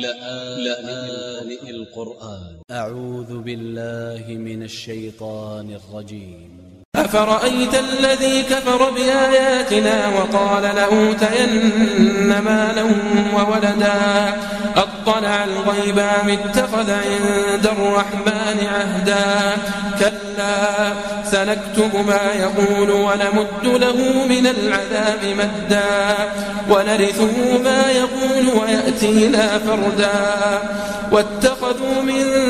لآن القرآن. أ ع ل ل من ا ل ل أفرأيت الذي كفر بآياتنا وقال لأوتين مالا وولدا؟ أطلع الغيب أم اتخذ عند الرحمن عهدا. كلا سنكتب ما يقول ونمد له من العذاب مدا. ونرثه ما يقول ويأتينا فردا. واتخذوا من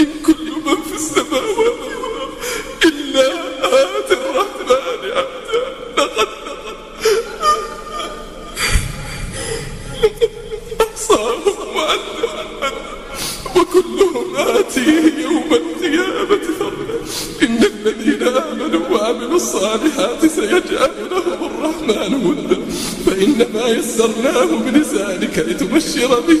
إن كل من في السماوات إلا آتي الرحمن عبدا. لقد أحصاهم وعدهم وكلهم آتيه يوم القيامة فردا إن الذين آمنوا وعملوا الصالحات سيجعل لهم الرحمن ودا. فإنما يسرناه بلسانك لتبشر به